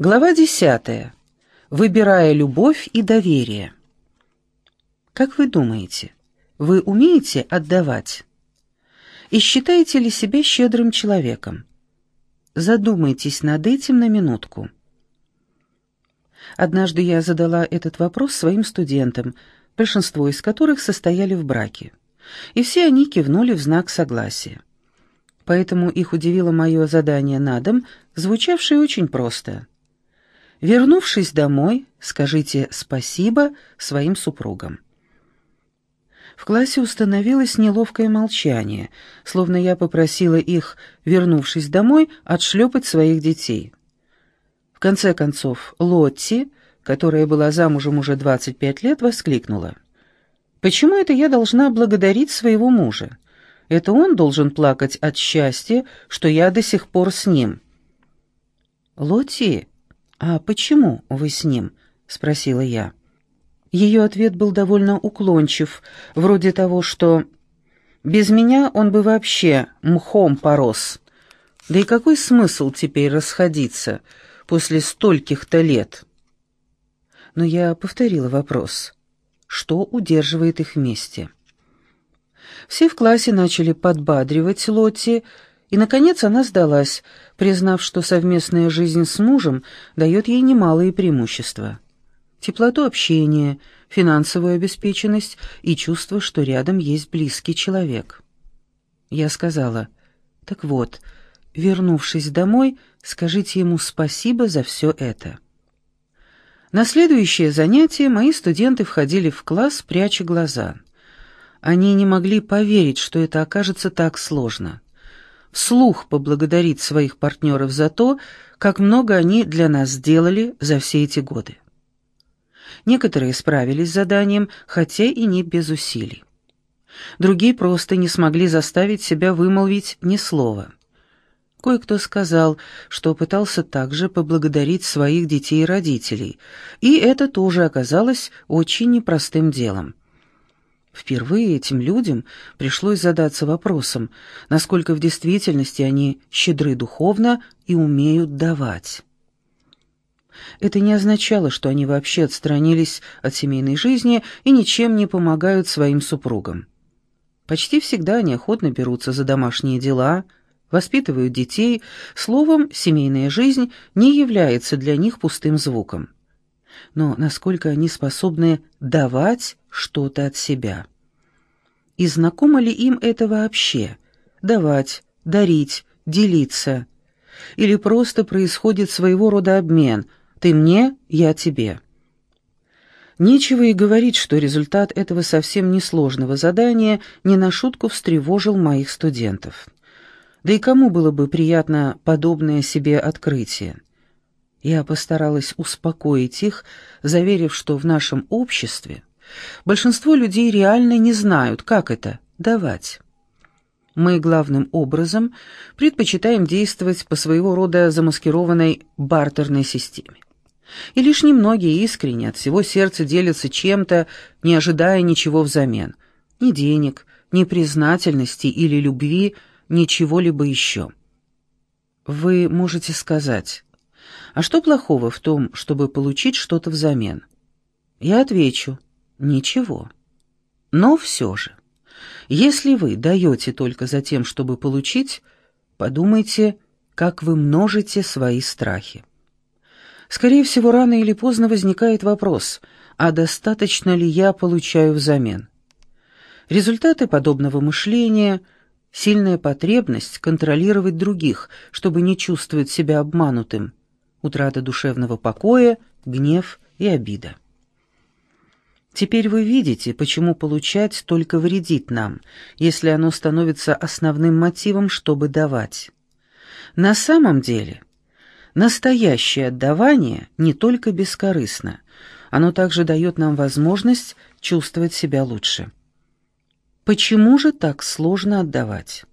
Глава десятая. Выбирая любовь и доверие. Как вы думаете, вы умеете отдавать? И считаете ли себя щедрым человеком? Задумайтесь над этим на минутку. Однажды я задала этот вопрос своим студентам, большинство из которых состояли в браке, и все они кивнули в знак согласия. Поэтому их удивило мое задание на дом, звучавшее очень просто. Вернувшись домой, скажите «спасибо» своим супругам. В классе установилось неловкое молчание, словно я попросила их, вернувшись домой, отшлепать своих детей. В конце концов, Лотти, которая была замужем уже 25 лет, воскликнула. «Почему это я должна благодарить своего мужа? Это он должен плакать от счастья, что я до сих пор с ним». «Лотти, а почему вы с ним?» — спросила я. Ее ответ был довольно уклончив, вроде того, что «без меня он бы вообще мхом порос». Да и какой смысл теперь расходиться после стольких-то лет? Но я повторила вопрос. Что удерживает их вместе? Все в классе начали подбадривать Лотти, и, наконец, она сдалась, признав, что совместная жизнь с мужем дает ей немалые преимущества теплоту общения, финансовую обеспеченность и чувство, что рядом есть близкий человек. Я сказала, «Так вот, вернувшись домой, скажите ему спасибо за все это». На следующее занятие мои студенты входили в класс, пряча глаза. Они не могли поверить, что это окажется так сложно. Вслух поблагодарить своих партнеров за то, как много они для нас сделали за все эти годы. Некоторые справились с заданием, хотя и не без усилий. Другие просто не смогли заставить себя вымолвить ни слова. Кое-кто сказал, что пытался также поблагодарить своих детей и родителей, и это тоже оказалось очень непростым делом. Впервые этим людям пришлось задаться вопросом, насколько в действительности они щедры духовно и умеют давать. Это не означало, что они вообще отстранились от семейной жизни и ничем не помогают своим супругам. Почти всегда они охотно берутся за домашние дела, воспитывают детей, словом, семейная жизнь не является для них пустым звуком. Но насколько они способны давать что-то от себя? И знакомо ли им это вообще? Давать, дарить, делиться? Или просто происходит своего рода обмен – ты мне, я тебе. Нечего и говорить, что результат этого совсем несложного задания не на шутку встревожил моих студентов. Да и кому было бы приятно подобное себе открытие? Я постаралась успокоить их, заверив, что в нашем обществе большинство людей реально не знают, как это — давать. Мы главным образом предпочитаем действовать по своего рода замаскированной бартерной системе. И лишь немногие искренне от всего сердца делятся чем-то, не ожидая ничего взамен. Ни денег, ни признательности или любви, ничего-либо еще. Вы можете сказать, а что плохого в том, чтобы получить что-то взамен? Я отвечу, ничего. Но все же, если вы даете только за тем, чтобы получить, подумайте, как вы множите свои страхи. Скорее всего, рано или поздно возникает вопрос, а достаточно ли я получаю взамен? Результаты подобного мышления – сильная потребность контролировать других, чтобы не чувствовать себя обманутым, утрата душевного покоя, гнев и обида. Теперь вы видите, почему получать только вредит нам, если оно становится основным мотивом, чтобы давать. На самом деле – Настоящее отдавание не только бескорыстно, оно также дает нам возможность чувствовать себя лучше. Почему же так сложно отдавать?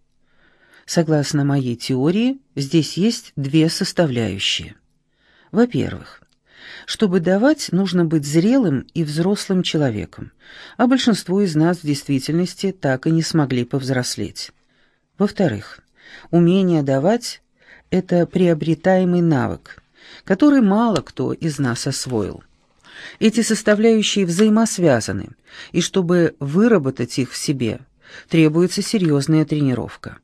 Согласно моей теории, здесь есть две составляющие. Во-первых, чтобы давать, нужно быть зрелым и взрослым человеком, а большинство из нас в действительности так и не смогли повзрослеть. Во-вторых, умение давать это приобретаемый навык, который мало кто из нас освоил. Эти составляющие взаимосвязаны, и чтобы выработать их в себе, требуется серьезная тренировка.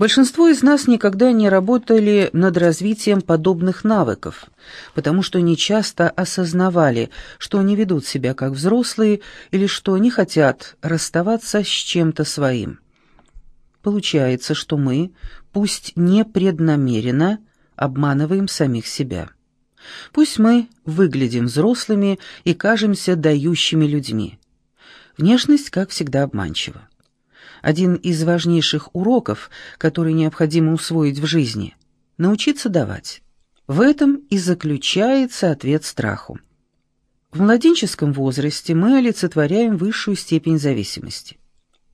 Большинство из нас никогда не работали над развитием подобных навыков, потому что не часто осознавали, что они ведут себя как взрослые или что не хотят расставаться с чем-то своим. Получается, что мы, пусть не преднамеренно, обманываем самих себя. Пусть мы выглядим взрослыми и кажемся дающими людьми. Внешность, как всегда, обманчива один из важнейших уроков, который необходимо усвоить в жизни — научиться давать. В этом и заключается ответ страху. В младенческом возрасте мы олицетворяем высшую степень зависимости.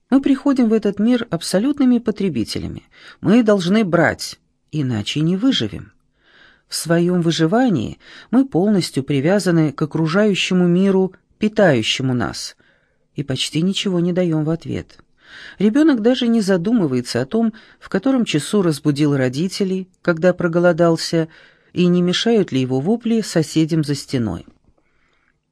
Мы приходим в этот мир абсолютными потребителями. Мы должны брать, иначе не выживем. В своем выживании мы полностью привязаны к окружающему миру, питающему нас, и почти ничего не даем в ответ. Ребенок даже не задумывается о том, в котором часу разбудил родителей, когда проголодался, и не мешают ли его вопли соседям за стеной.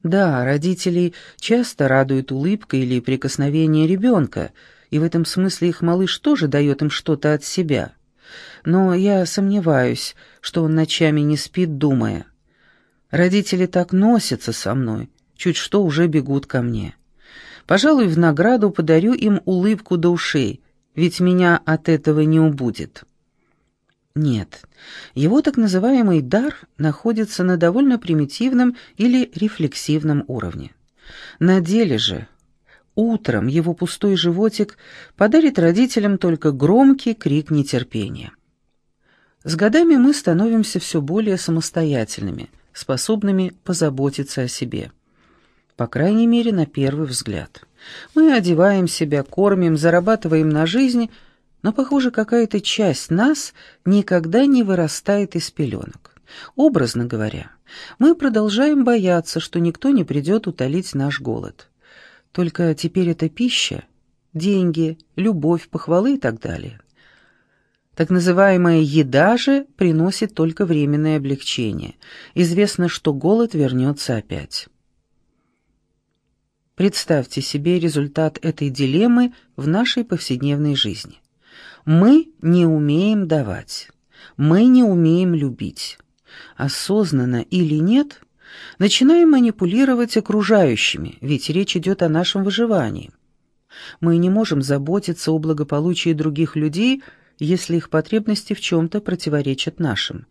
Да, родителей часто радует улыбка или прикосновение ребенка, и в этом смысле их малыш тоже дает им что-то от себя. Но я сомневаюсь, что он ночами не спит, думая. Родители так носятся со мной, чуть что уже бегут ко мне. Пожалуй, в награду подарю им улыбку до ушей, ведь меня от этого не убудет. Нет, его так называемый дар находится на довольно примитивном или рефлексивном уровне. На деле же утром его пустой животик подарит родителям только громкий крик нетерпения. С годами мы становимся все более самостоятельными, способными позаботиться о себе по крайней мере, на первый взгляд. Мы одеваем себя, кормим, зарабатываем на жизнь, но, похоже, какая-то часть нас никогда не вырастает из пеленок. Образно говоря, мы продолжаем бояться, что никто не придет утолить наш голод. Только теперь это пища, деньги, любовь, похвалы и так далее. Так называемая еда же приносит только временное облегчение. Известно, что голод вернется опять. Представьте себе результат этой дилеммы в нашей повседневной жизни. Мы не умеем давать. Мы не умеем любить. Осознанно или нет, начинаем манипулировать окружающими, ведь речь идет о нашем выживании. Мы не можем заботиться о благополучии других людей, если их потребности в чем-то противоречат нашим.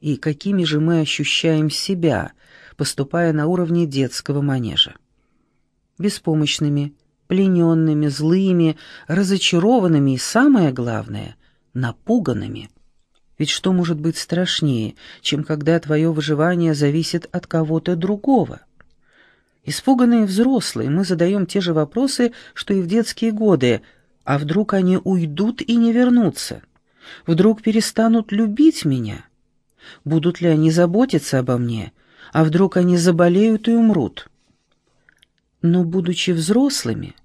И какими же мы ощущаем себя, поступая на уровне детского манежа? Беспомощными, плененными, злыми, разочарованными и, самое главное, напуганными. Ведь что может быть страшнее, чем когда твое выживание зависит от кого-то другого? Испуганные взрослые, мы задаем те же вопросы, что и в детские годы, а вдруг они уйдут и не вернутся? Вдруг перестанут любить меня? Будут ли они заботиться обо мне? А вдруг они заболеют и умрут?» Но, будучи взрослыми,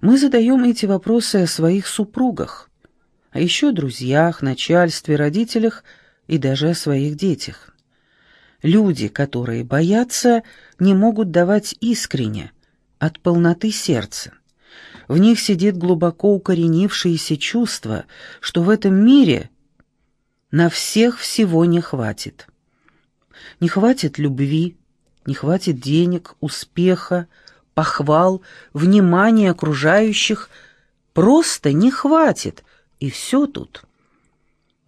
мы задаем эти вопросы о своих супругах, а еще друзьях, начальстве, родителях и даже о своих детях. Люди, которые боятся, не могут давать искренне, от полноты сердца. В них сидит глубоко укоренившееся чувство, что в этом мире на всех всего не хватит. Не хватит любви, не хватит денег, успеха, похвал, внимания окружающих просто не хватит, и все тут.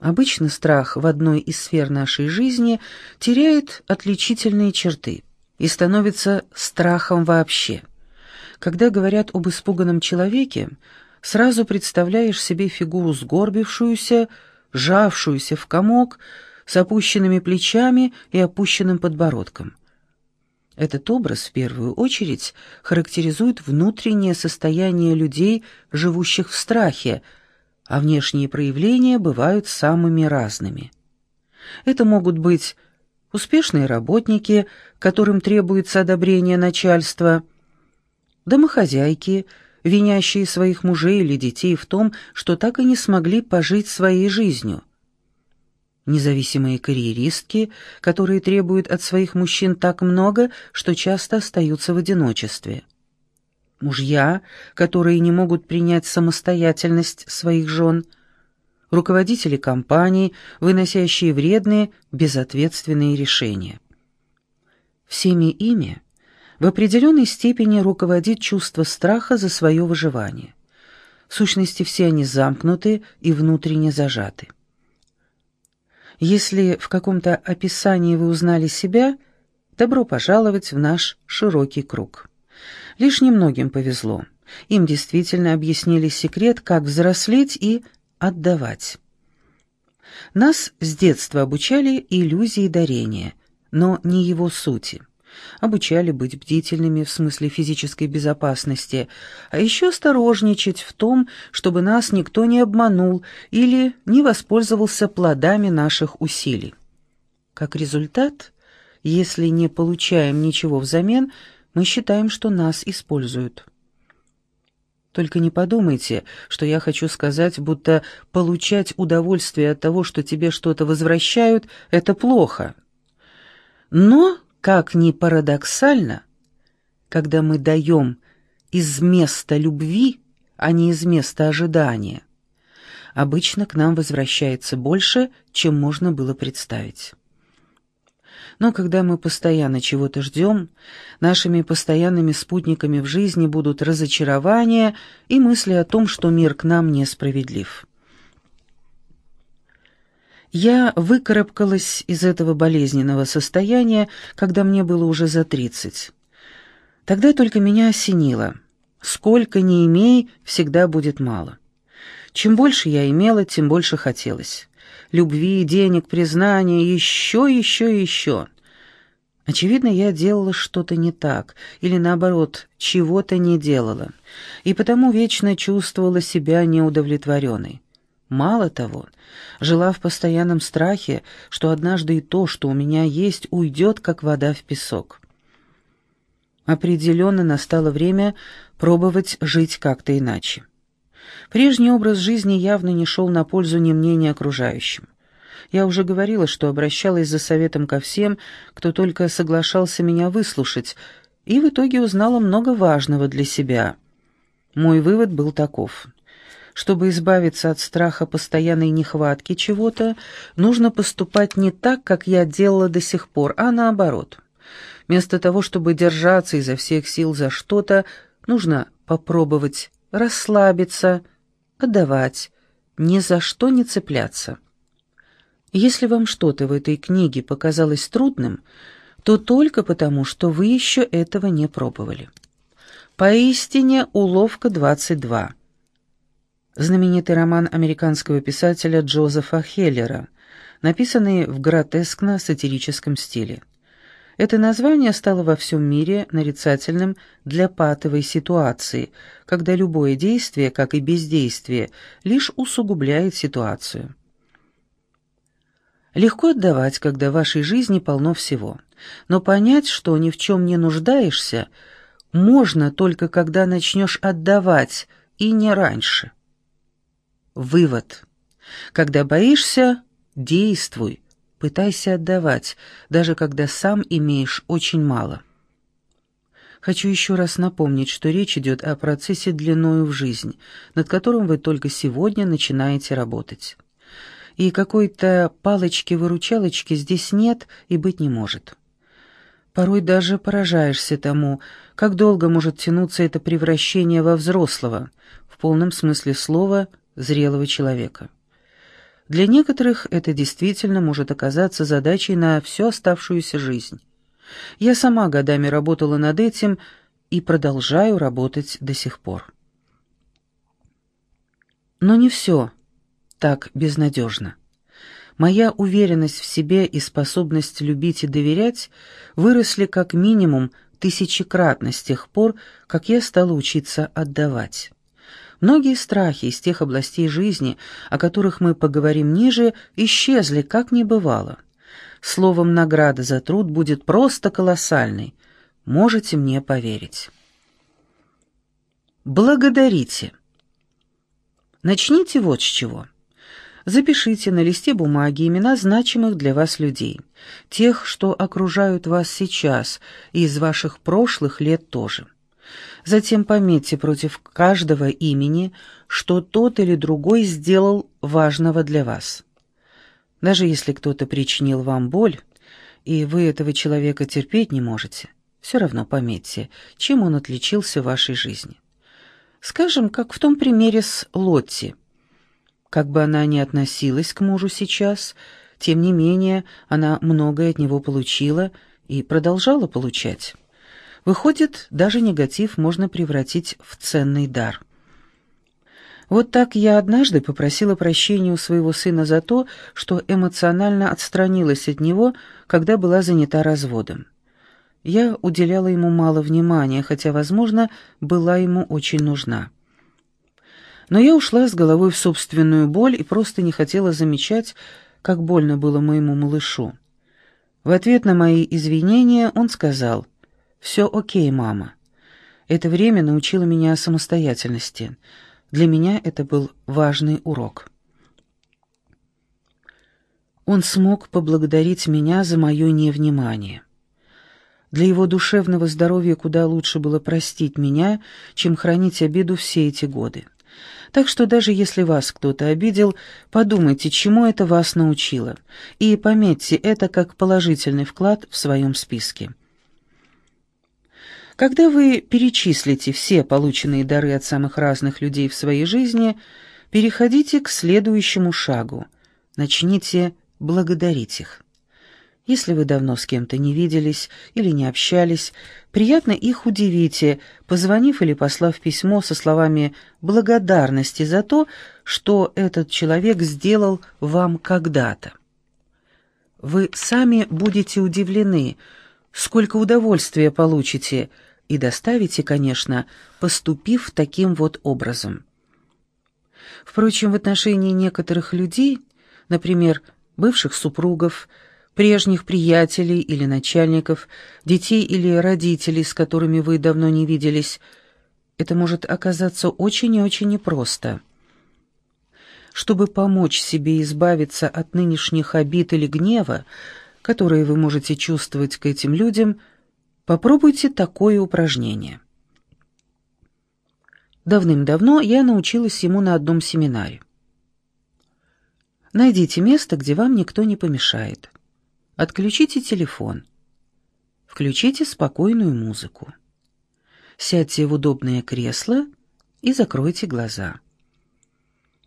Обычно страх в одной из сфер нашей жизни теряет отличительные черты и становится страхом вообще. Когда говорят об испуганном человеке, сразу представляешь себе фигуру сгорбившуюся, сжавшуюся в комок, с опущенными плечами и опущенным подбородком. Этот образ, в первую очередь, характеризует внутреннее состояние людей, живущих в страхе, а внешние проявления бывают самыми разными. Это могут быть успешные работники, которым требуется одобрение начальства, домохозяйки, винящие своих мужей или детей в том, что так и не смогли пожить своей жизнью. Независимые карьеристки, которые требуют от своих мужчин так много, что часто остаются в одиночестве. Мужья, которые не могут принять самостоятельность своих жен, руководители компаний, выносящие вредные, безответственные решения. Всеми ими в определенной степени руководит чувство страха за свое выживание. В сущности, все они замкнуты и внутренне зажаты. Если в каком-то описании вы узнали себя, добро пожаловать в наш широкий круг. Лишь немногим повезло. Им действительно объяснили секрет, как взрослеть и отдавать. Нас с детства обучали иллюзии дарения, но не его сути обучали быть бдительными в смысле физической безопасности, а еще осторожничать в том, чтобы нас никто не обманул или не воспользовался плодами наших усилий. Как результат, если не получаем ничего взамен, мы считаем, что нас используют. Только не подумайте, что я хочу сказать, будто получать удовольствие от того, что тебе что-то возвращают, это плохо. Но как ни парадоксально, когда мы даем из места любви, а не из места ожидания, обычно к нам возвращается больше, чем можно было представить. Но когда мы постоянно чего-то ждем, нашими постоянными спутниками в жизни будут разочарования и мысли о том, что мир к нам несправедлив. Я выкарабкалась из этого болезненного состояния, когда мне было уже за тридцать. Тогда только меня осенило. Сколько ни имей, всегда будет мало. Чем больше я имела, тем больше хотелось. Любви, денег, признания, еще, еще еще. Очевидно, я делала что-то не так, или наоборот, чего-то не делала, и потому вечно чувствовала себя неудовлетворенной. Мало того, жила в постоянном страхе, что однажды и то, что у меня есть, уйдет, как вода в песок. Определенно настало время пробовать жить как-то иначе. Прежний образ жизни явно не шел на пользу ни мне, ни окружающим. Я уже говорила, что обращалась за советом ко всем, кто только соглашался меня выслушать, и в итоге узнала много важного для себя. Мой вывод был таков — чтобы избавиться от страха постоянной нехватки чего-то, нужно поступать не так, как я делала до сих пор, а наоборот. Вместо того, чтобы держаться изо всех сил за что-то, нужно попробовать расслабиться, отдавать, ни за что не цепляться. Если вам что-то в этой книге показалось трудным, то только потому, что вы еще этого не пробовали. Поистине уловка 22 знаменитый роман американского писателя Джозефа Хеллера, написанный в гротескно-сатирическом стиле. Это название стало во всем мире нарицательным для патовой ситуации, когда любое действие, как и бездействие, лишь усугубляет ситуацию. Легко отдавать, когда в вашей жизни полно всего, но понять, что ни в чем не нуждаешься, можно только когда начнешь отдавать, и не раньше. Вывод. Когда боишься, действуй, пытайся отдавать, даже когда сам имеешь очень мало. Хочу еще раз напомнить, что речь идет о процессе длиною в жизнь, над которым вы только сегодня начинаете работать. И какой-то палочки-выручалочки здесь нет и быть не может. Порой даже поражаешься тому, как долго может тянуться это превращение во взрослого, в полном смысле слова – зрелого человека. Для некоторых это действительно может оказаться задачей на всю оставшуюся жизнь. Я сама годами работала над этим и продолжаю работать до сих пор. Но не все так безнадежно. Моя уверенность в себе и способность любить и доверять выросли как минимум тысячекратно с тех пор, как я стала учиться отдавать. Многие страхи из тех областей жизни, о которых мы поговорим ниже, исчезли, как не бывало. Словом, награда за труд будет просто колоссальной. Можете мне поверить. Благодарите. Начните вот с чего. Запишите на листе бумаги имена значимых для вас людей, тех, что окружают вас сейчас, и из ваших прошлых лет тоже. Затем пометьте против каждого имени, что тот или другой сделал важного для вас. Даже если кто-то причинил вам боль, и вы этого человека терпеть не можете, все равно пометьте, чем он отличился в вашей жизни. Скажем, как в том примере с Лотти – как бы она ни относилась к мужу сейчас, тем не менее она многое от него получила и продолжала получать. Выходит, даже негатив можно превратить в ценный дар. Вот так я однажды попросила прощения у своего сына за то, что эмоционально отстранилась от него, когда была занята разводом. Я уделяла ему мало внимания, хотя, возможно, была ему очень нужна. Но я ушла с головой в собственную боль и просто не хотела замечать, как больно было моему малышу. В ответ на мои извинения он сказал «Все окей, мама». Это время научило меня самостоятельности. Для меня это был важный урок. Он смог поблагодарить меня за мое невнимание. Для его душевного здоровья куда лучше было простить меня, чем хранить обиду все эти годы. Так что даже если вас кто-то обидел, подумайте, чему это вас научило, и пометьте это как положительный вклад в своем списке. Когда вы перечислите все полученные дары от самых разных людей в своей жизни, переходите к следующему шагу. Начните благодарить их. Если вы давно с кем-то не виделись или не общались, приятно их удивите, позвонив или послав письмо со словами благодарности за то, что этот человек сделал вам когда-то. Вы сами будете удивлены, сколько удовольствия получите, и доставите, конечно, поступив таким вот образом. Впрочем, в отношении некоторых людей, например, бывших супругов, прежних приятелей или начальников, детей или родителей, с которыми вы давно не виделись, это может оказаться очень и очень непросто. Чтобы помочь себе избавиться от нынешних обид или гнева, которые вы можете чувствовать к этим людям, попробуйте такое упражнение. Давным-давно я научилась ему на одном семинаре. Найдите место, где вам никто не помешает. Отключите телефон. Включите спокойную музыку. Сядьте в удобное кресло и закройте глаза.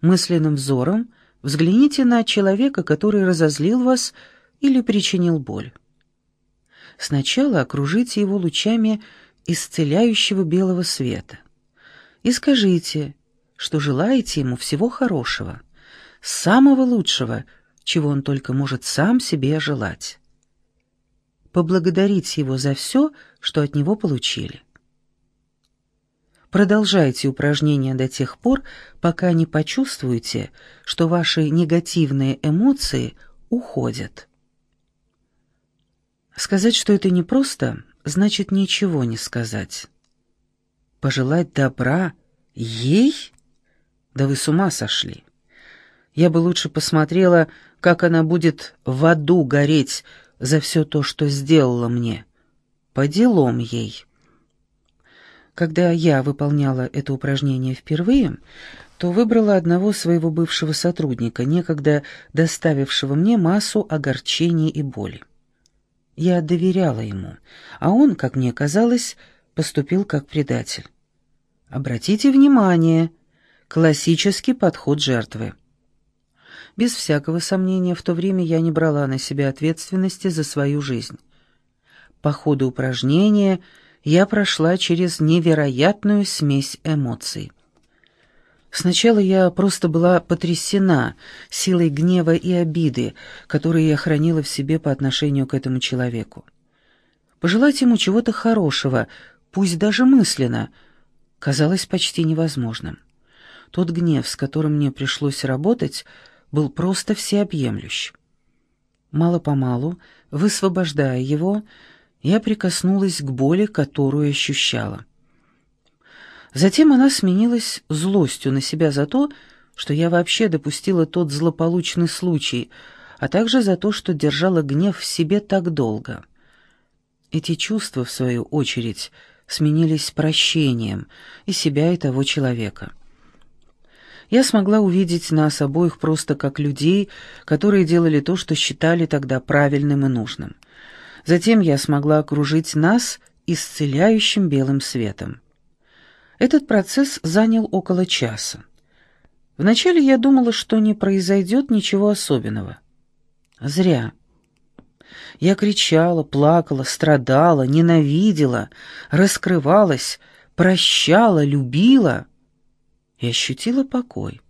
Мысленным взором взгляните на человека, который разозлил вас или причинил боль. Сначала окружите его лучами исцеляющего белого света и скажите, что желаете ему всего хорошего, самого лучшего, чего он только может сам себе желать. Поблагодарить его за все, что от него получили. Продолжайте упражнения до тех пор, пока не почувствуете, что ваши негативные эмоции уходят. Сказать, что это непросто, значит ничего не сказать. Пожелать добра ей? Да вы с ума сошли. Я бы лучше посмотрела, как она будет в аду гореть за все то, что сделала мне. По делам ей. Когда я выполняла это упражнение впервые, то выбрала одного своего бывшего сотрудника, некогда доставившего мне массу огорчений и боли. Я доверяла ему, а он, как мне казалось, поступил как предатель. Обратите внимание, классический подход жертвы. Без всякого сомнения, в то время я не брала на себя ответственности за свою жизнь. По ходу упражнения я прошла через невероятную смесь эмоций. Сначала я просто была потрясена силой гнева и обиды, которые я хранила в себе по отношению к этому человеку. Пожелать ему чего-то хорошего, пусть даже мысленно, казалось почти невозможным. Тот гнев, с которым мне пришлось работать, был просто всеобъемлющ. Мало-помалу, высвобождая его, я прикоснулась к боли, которую ощущала. Затем она сменилась злостью на себя за то, что я вообще допустила тот злополучный случай, а также за то, что держала гнев в себе так долго. Эти чувства, в свою очередь, сменились прощением и себя, и того человека. Я смогла увидеть нас обоих просто как людей, которые делали то, что считали тогда правильным и нужным. Затем я смогла окружить нас исцеляющим белым светом. Этот процесс занял около часа. Вначале я думала, что не произойдет ничего особенного. Зря. Я кричала, плакала, страдала, ненавидела, раскрывалась, прощала, любила и ощутила покой.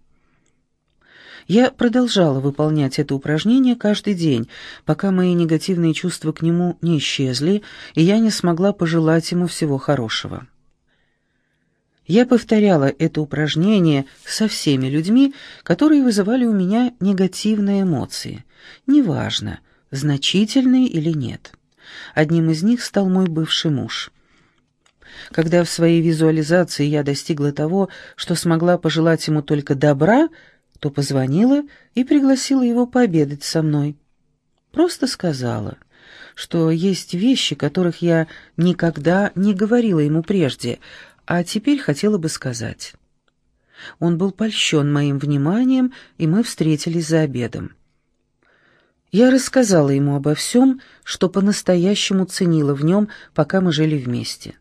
Я продолжала выполнять это упражнение каждый день, пока мои негативные чувства к нему не исчезли, и я не смогла пожелать ему всего хорошего. Я повторяла это упражнение со всеми людьми, которые вызывали у меня негативные эмоции. Неважно, значительные или нет. Одним из них стал мой бывший муж. Когда в своей визуализации я достигла того, что смогла пожелать ему только добра, то позвонила и пригласила его пообедать со мной. Просто сказала, что есть вещи, которых я никогда не говорила ему прежде, а теперь хотела бы сказать. Он был польщен моим вниманием, и мы встретились за обедом. Я рассказала ему обо всем, что по-настоящему ценила в нем, пока мы жили вместе,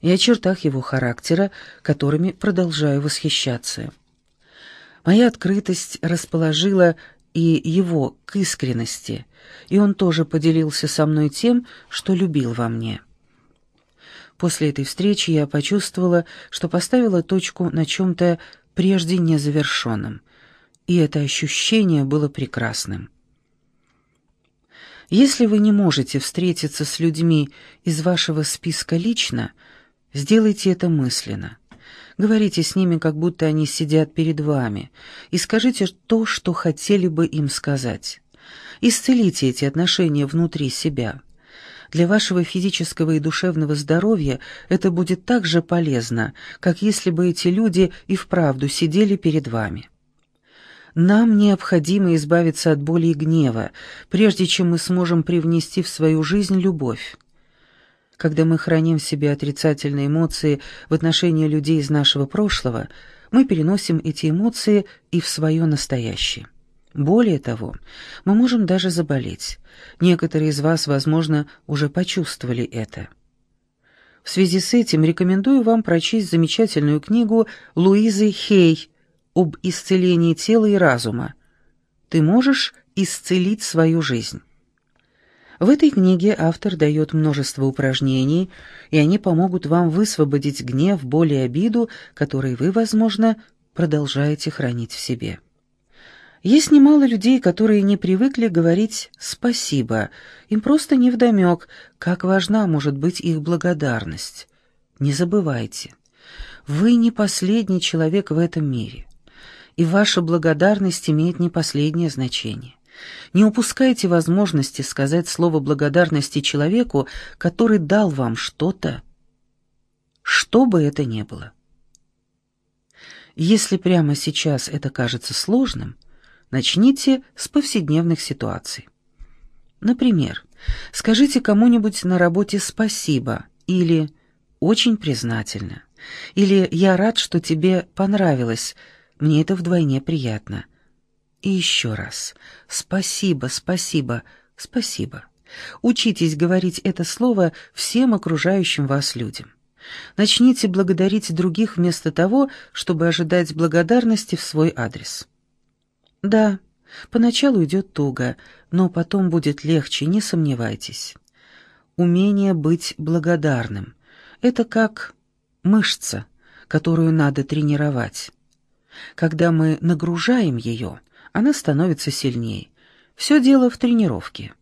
и о чертах его характера, которыми продолжаю восхищаться. Моя открытость расположила и его к искренности, и он тоже поделился со мной тем, что любил во мне. После этой встречи я почувствовала, что поставила точку на чем-то прежде незавершенном, и это ощущение было прекрасным. Если вы не можете встретиться с людьми из вашего списка лично, сделайте это мысленно. Говорите с ними, как будто они сидят перед вами, и скажите то, что хотели бы им сказать. Исцелите эти отношения внутри себя. Для вашего физического и душевного здоровья это будет так же полезно, как если бы эти люди и вправду сидели перед вами. Нам необходимо избавиться от боли и гнева, прежде чем мы сможем привнести в свою жизнь любовь. Когда мы храним в себе отрицательные эмоции в отношении людей из нашего прошлого, мы переносим эти эмоции и в свое настоящее. Более того, мы можем даже заболеть. Некоторые из вас, возможно, уже почувствовали это. В связи с этим рекомендую вам прочесть замечательную книгу Луизы Хей об исцелении тела и разума. Ты можешь исцелить свою жизнь. В этой книге автор дает множество упражнений, и они помогут вам высвободить гнев, боль и обиду, которые вы, возможно, продолжаете хранить в себе. Есть немало людей, которые не привыкли говорить «спасибо», им просто невдомек, как важна может быть их благодарность. Не забывайте, вы не последний человек в этом мире, и ваша благодарность имеет не последнее значение. Не упускайте возможности сказать слово благодарности человеку, который дал вам что-то, что бы это ни было. Если прямо сейчас это кажется сложным, Начните с повседневных ситуаций. Например, скажите кому-нибудь на работе «спасибо» или «очень признательна» или «я рад, что тебе понравилось, мне это вдвойне приятно». И еще раз «спасибо, спасибо, спасибо». Учитесь говорить это слово всем окружающим вас людям. Начните благодарить других вместо того, чтобы ожидать благодарности в свой адрес. Да, поначалу идет туго, но потом будет легче, не сомневайтесь. Умение быть благодарным — это как мышца, которую надо тренировать. Когда мы нагружаем ее, она становится сильнее. Все дело в тренировке.